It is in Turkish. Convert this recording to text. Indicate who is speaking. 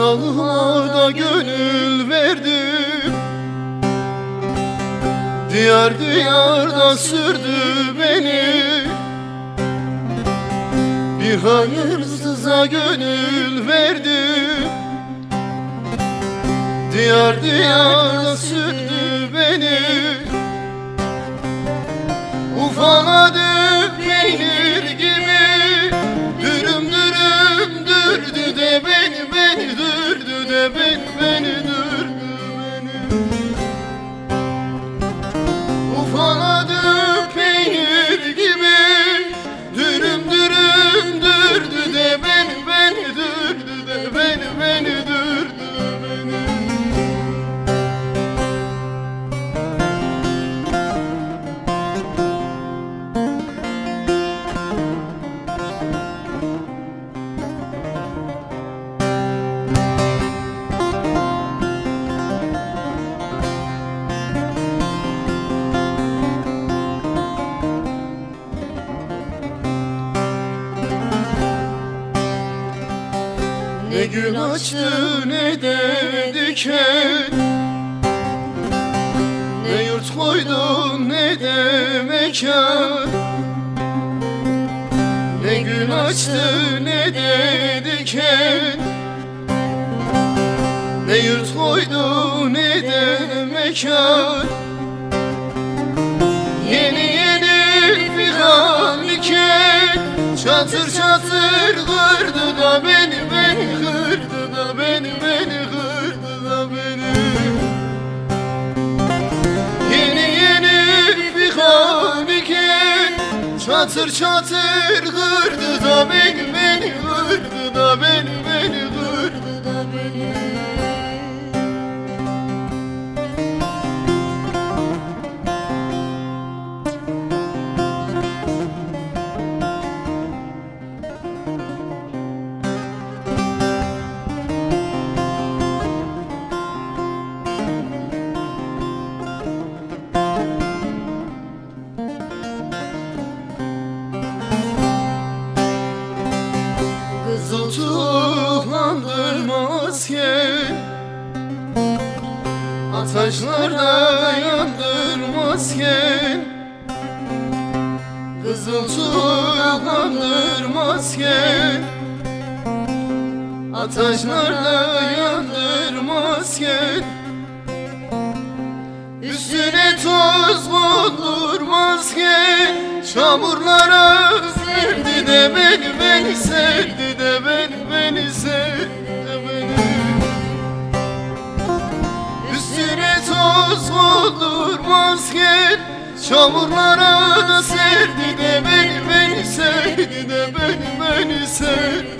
Speaker 1: Sevdalıma da gönül verdim Diyar diyarda sürdü beni. Bir hayırsıza gönül verdim Diyar diyarda sürdü beni. Ufaladı Ne gül açtı ne de diken. Ne yurt koydun ne de mekan. Ne gül açtı ne de diken. Ne yurt koydu ne de mekan. Yeni yeni figan iken Çatır çatır kırdı da beni Çatır çatır kırdı da beni Ataşlarda yandırmazken Kızıl tuğlandırmazken Ataşlarda yandırmazken Üstüne toz kondurmazken Çamurlara serdi de beni beni serdi de toz kondurmazken Çamurlara serdi de beni beni serdi de beni beni serdi